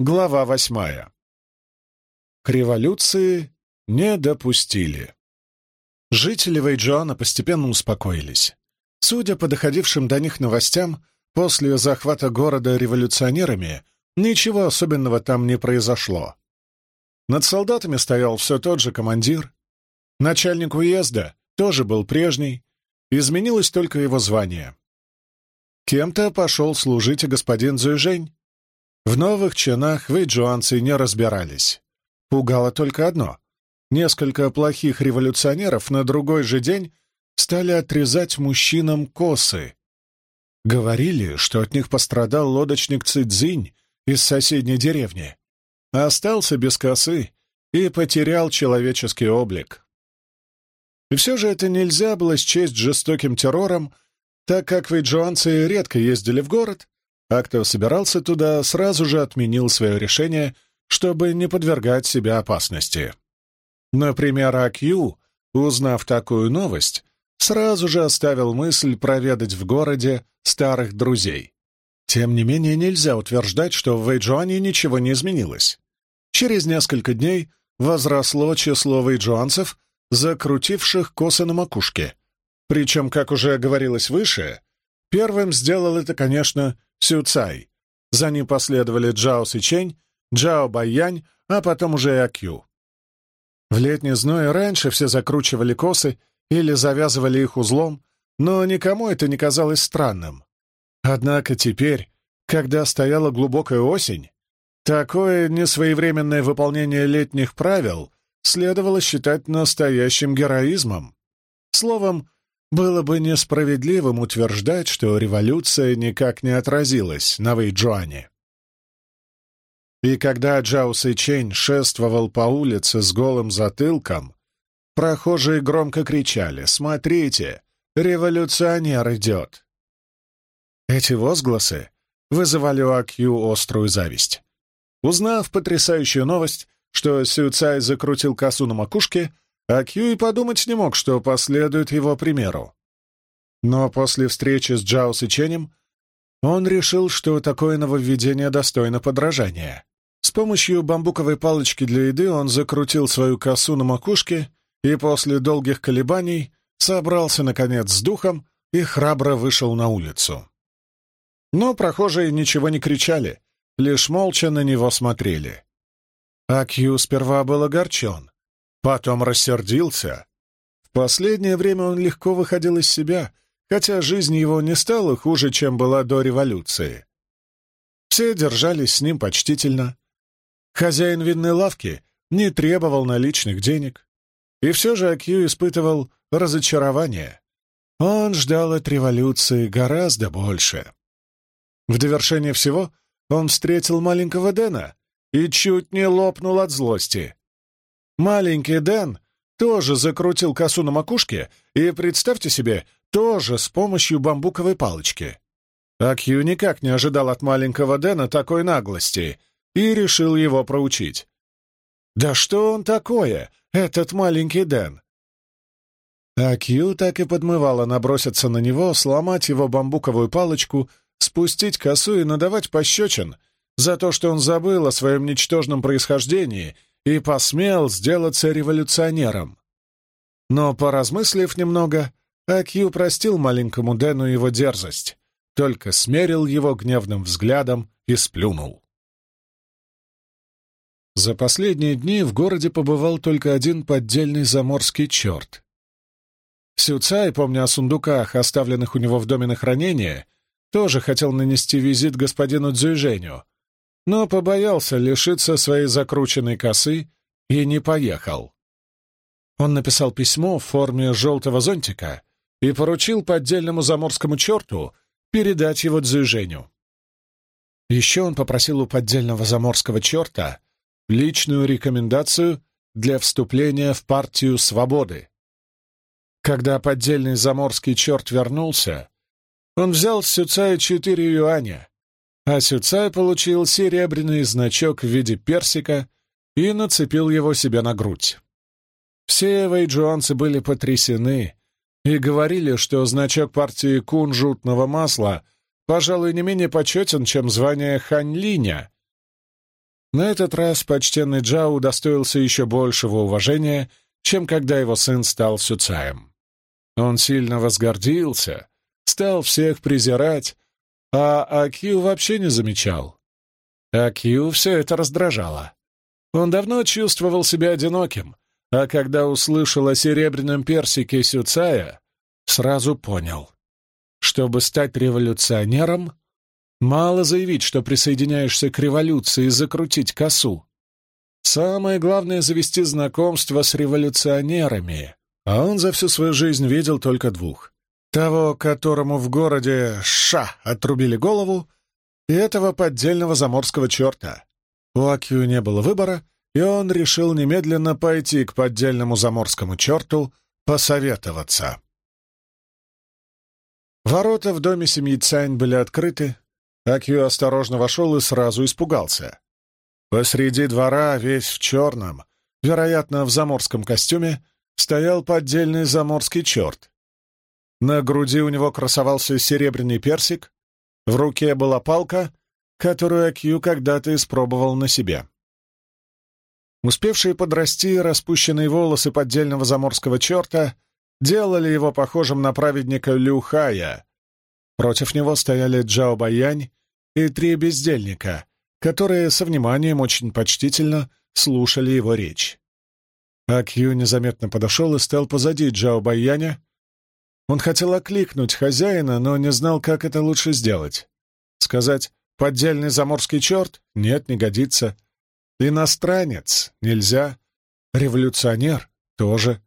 Глава восьмая. К революции не допустили. Жители Вейджоана постепенно успокоились. Судя по доходившим до них новостям, после захвата города революционерами ничего особенного там не произошло. Над солдатами стоял все тот же командир. Начальник уезда тоже был прежний, изменилось только его звание. Кем-то пошел служить и господин Зуйжень, в новых чинах вейджуанцы не разбирались. Пугало только одно. Несколько плохих революционеров на другой же день стали отрезать мужчинам косы. Говорили, что от них пострадал лодочник Цидзинь из соседней деревни. Остался без косы и потерял человеческий облик. И все же это нельзя было счесть жестоким террором, так как вейджуанцы редко ездили в город а кто собирался туда, сразу же отменил свое решение, чтобы не подвергать себя опасности. Например, Акью, узнав такую новость, сразу же оставил мысль проведать в городе старых друзей. Тем не менее, нельзя утверждать, что в Вэйджуане ничего не изменилось. Через несколько дней возросло число вэйджуанцев, закрутивших косы на макушке. Причем, как уже говорилось выше, первым сделал это, конечно, Сю Цай. За ним последовали Джао Сичень, Джао Байянь, а потом уже и Акью. В летний зной раньше все закручивали косы или завязывали их узлом, но никому это не казалось странным. Однако теперь, когда стояла глубокая осень, такое несвоевременное выполнение летних правил следовало считать настоящим героизмом. Словом, было бы несправедливым утверждать, что революция никак не отразилась на Вэйджуане. И когда Джао Сэйчэнь шествовал по улице с голым затылком, прохожие громко кричали «Смотрите, революционер идет!». Эти возгласы вызывали у Акью острую зависть. Узнав потрясающую новость, что Сю Цай закрутил косу на макушке, а Кью и подумать не мог, что последует его примеру. Но после встречи с Джао Сыченем он решил, что такое нововведение достойно подражания. С помощью бамбуковой палочки для еды он закрутил свою косу на макушке и после долгих колебаний собрался, наконец, с духом и храбро вышел на улицу. Но прохожие ничего не кричали, лишь молча на него смотрели. Акью сперва был огорчен, Потом рассердился. В последнее время он легко выходил из себя, хотя жизнь его не стала хуже, чем была до революции. Все держались с ним почтительно. Хозяин винной лавки не требовал наличных денег. И все же Акью испытывал разочарование. Он ждал от революции гораздо больше. В довершение всего он встретил маленького Дэна и чуть не лопнул от злости. Маленький Дэн тоже закрутил косу на макушке и, представьте себе, тоже с помощью бамбуковой палочки. Акью никак не ожидал от маленького Дэна такой наглости и решил его проучить. «Да что он такое, этот маленький Дэн?» Акью так и подмывала наброситься на него, сломать его бамбуковую палочку, спустить косу и надавать пощечин за то, что он забыл о своем ничтожном происхождении и посмел сделаться революционером. Но, поразмыслив немного, Акью простил маленькому Дэну его дерзость, только смерил его гневным взглядом и сплюнул. За последние дни в городе побывал только один поддельный заморский черт. Сюцай, помня о сундуках, оставленных у него в доме на хранение, тоже хотел нанести визит господину Дзюйженю, но побоялся лишиться своей закрученной косы и не поехал. Он написал письмо в форме желтого зонтика и поручил поддельному заморскому черту передать его Дзюженю. Еще он попросил у поддельного заморского черта личную рекомендацию для вступления в партию свободы. Когда поддельный заморский черт вернулся, он взял с Сюцая четыре юаня а Сюцай получил серебряный значок в виде персика и нацепил его себе на грудь. Все вейджуанцы были потрясены и говорили, что значок партии кунжутного масла, пожалуй, не менее почетен, чем звание ханьлиня. На этот раз почтенный Джао удостоился еще большего уважения, чем когда его сын стал Сюцаем. Он сильно возгордился, стал всех презирать, а Акью вообще не замечал. Акью все это раздражало. Он давно чувствовал себя одиноким, а когда услышал о серебряном персике Сюцая, сразу понял. Чтобы стать революционером, Мало заявить, что присоединяешься к революции и закрутить косу. Самое главное — завести знакомство с революционерами. А он за всю свою жизнь видел только двух. Того, которому в городе Ша отрубили голову, и этого поддельного заморского черта. У Акью не было выбора, и он решил немедленно пойти к поддельному заморскому черту посоветоваться. Ворота в доме семьи Цань были открыты, Акью осторожно вошел и сразу испугался. Посреди двора, весь в черном, вероятно, в заморском костюме, стоял поддельный заморский черт. На груди у него красовался серебряный персик, в руке была палка, которую Акью когда-то испробовал на себе. Успевшие подрасти распущенные волосы поддельного заморского черта делали его похожим на праведника Люхая, Против него стояли Джао Баянь и три бездельника, которые со вниманием очень почтительно слушали его речь. Акью незаметно подошел и стал позади Джао Баяня. Он хотел окликнуть хозяина, но не знал, как это лучше сделать. Сказать «поддельный заморский черт» — нет, не годится. Иностранец — нельзя. Революционер — тоже.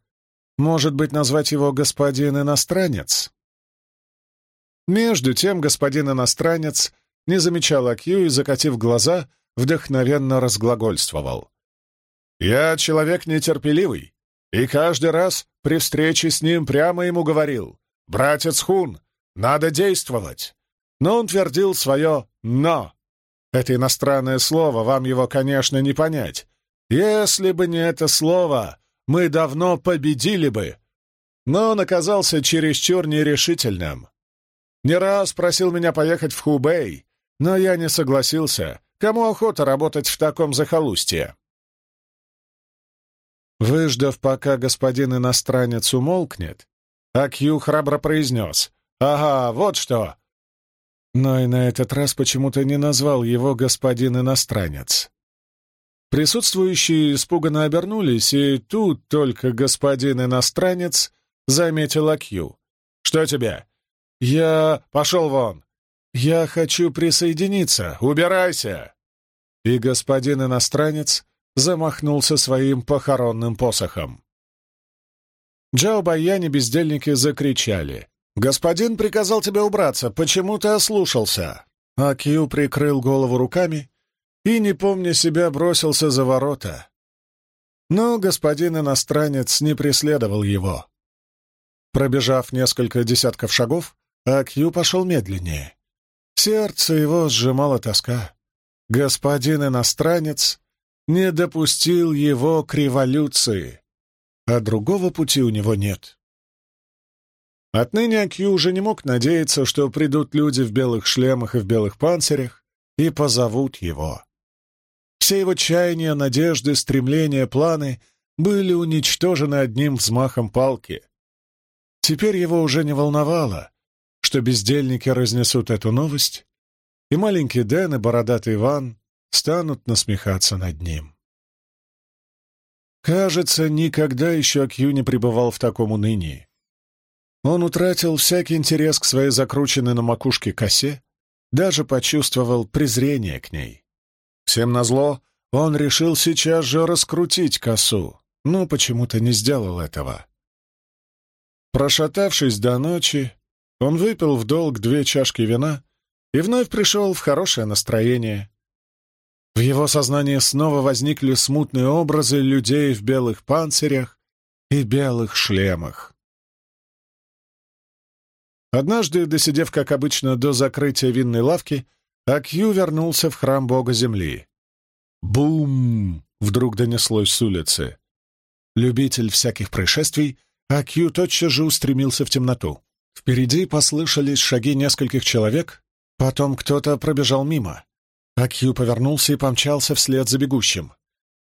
Может быть, назвать его господин иностранец? Между тем господин иностранец не замечал Акью и, закатив глаза, вдохновенно разглагольствовал. «Я человек нетерпеливый, и каждый раз при встрече с ним прямо ему говорил, «Братец Хун, надо действовать!» Но он твердил свое «но». Это иностранное слово, вам его, конечно, не понять. Если бы не это слово, мы давно победили бы. Но он оказался чересчур нерешительным. Не раз просил меня поехать в Хубэй, но я не согласился. Кому охота работать в таком захолустье? Выждав, пока господин иностранец умолкнет, Акью храбро произнес «Ага, вот что!» Но и на этот раз почему-то не назвал его господин иностранец. Присутствующие испуганно обернулись, и тут только господин иностранец заметил Акью. «Что тебе? «Я... пошел вон! Я хочу присоединиться! Убирайся!» И господин иностранец замахнулся своим похоронным посохом. Джао Баяни бездельники закричали. «Господин приказал тебе убраться, почему ты ослушался?» Акью прикрыл голову руками и, не помня себя, бросился за ворота. Но господин иностранец не преследовал его. Пробежав несколько десятков шагов, а Кью пошел медленнее. Сердце его сжимала тоска. Господин иностранец не допустил его к революции, а другого пути у него нет. Отныне Акью уже не мог надеяться, что придут люди в белых шлемах и в белых панцирях и позовут его. Все его чаяния, надежды, стремления, планы были уничтожены одним взмахом палки. Теперь его уже не волновало, что бездельники разнесут эту новость, и маленький Дэн и бородатый Иван станут насмехаться над ним. Кажется, никогда еще Акью не пребывал в таком унынии. Он утратил всякий интерес к своей закрученной на макушке косе, даже почувствовал презрение к ней. Всем назло, он решил сейчас же раскрутить косу, но почему-то не сделал этого. Прошатавшись до ночи, он выпил в долг две чашки вина и вновь пришел в хорошее настроение. В его сознании снова возникли смутные образы людей в белых панцирях и белых шлемах. Однажды, досидев, как обычно, до закрытия винной лавки, Акью вернулся в храм бога земли. «Бум!» — вдруг донеслось с улицы. Любитель всяких происшествий, Акью тотчас же устремился в темноту. Впереди послышались шаги нескольких человек, потом кто-то пробежал мимо. Акью повернулся и помчался вслед за бегущим.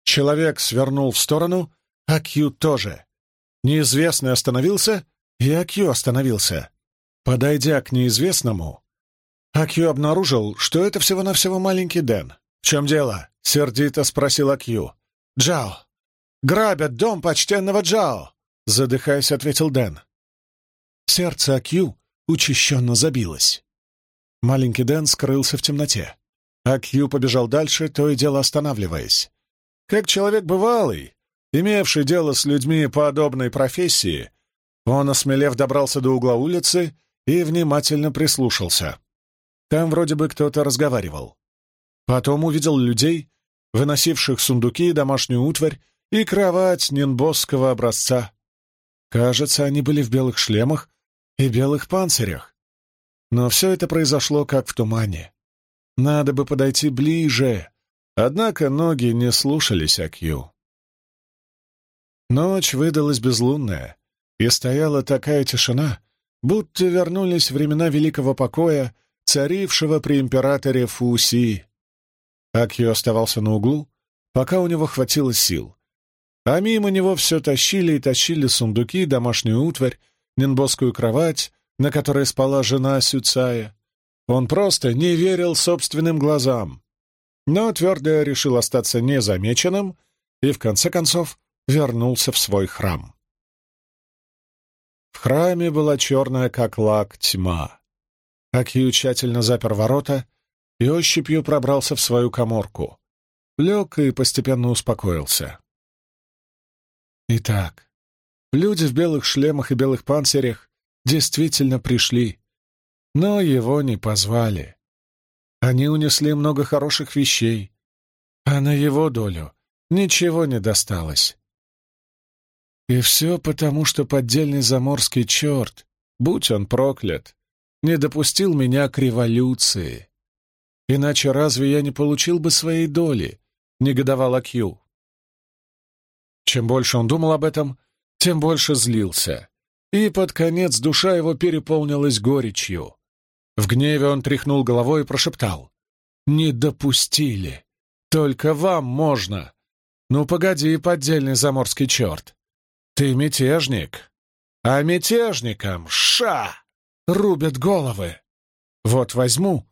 Человек свернул в сторону, Акью тоже. Неизвестный остановился, и Акью остановился. Подойдя к неизвестному, Акью обнаружил, что это всего-навсего маленький Дэн. «В чем дело?» — сердито спросил Акью. «Джао! Грабят дом почтенного Джао!» — задыхаясь, ответил Дэн. Сердце Акью учащенно забилось. Маленький Дэн скрылся в темноте. Акью побежал дальше, то и дело останавливаясь. Как человек бывалый, имевший дело с людьми подобной профессии, он, осмелев, добрался до угла улицы и внимательно прислушался. Там вроде бы кто-то разговаривал. Потом увидел людей, выносивших сундуки, домашнюю утварь и кровать нинбосского образца. Кажется, они были в белых шлемах и белых панцирях. Но все это произошло как в тумане. Надо бы подойти ближе, однако ноги не слушались Акью. Ночь выдалась безлунная, и стояла такая тишина, будто вернулись времена великого покоя, царившего при императоре Фуси. Акью оставался на углу, пока у него хватило сил. А мимо него все тащили и тащили сундуки, домашнюю утварь, нинбосскую кровать, на которой спала жена Сюцая. Он просто не верил собственным глазам, но твердо решил остаться незамеченным и, в конце концов, вернулся в свой храм. В храме была черная, как лак, тьма. Акью тщательно запер ворота и ощупью пробрался в свою коморку. Лег и постепенно успокоился. Итак, люди в белых шлемах и белых панцирях действительно пришли, но его не позвали. Они унесли много хороших вещей, а на его долю ничего не досталось. И все потому, что поддельный заморский черт, будь он проклят, не допустил меня к революции. Иначе разве я не получил бы своей доли? — негодовал Акью. Чем больше он думал об этом, тем больше злился. И под конец душа его переполнилась горечью. В гневе он тряхнул головой и прошептал. «Не допустили! Только вам можно! Ну, погоди, поддельный заморский черт! Ты мятежник, а мятежникам ша! Рубят головы! Вот возьму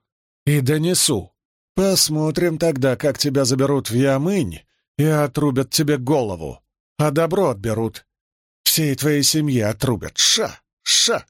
и донесу. Посмотрим тогда, как тебя заберут в Ямынь и отрубят тебе голову, а добро отберут. Всей твоей семье отрубят. Ша! Ша!»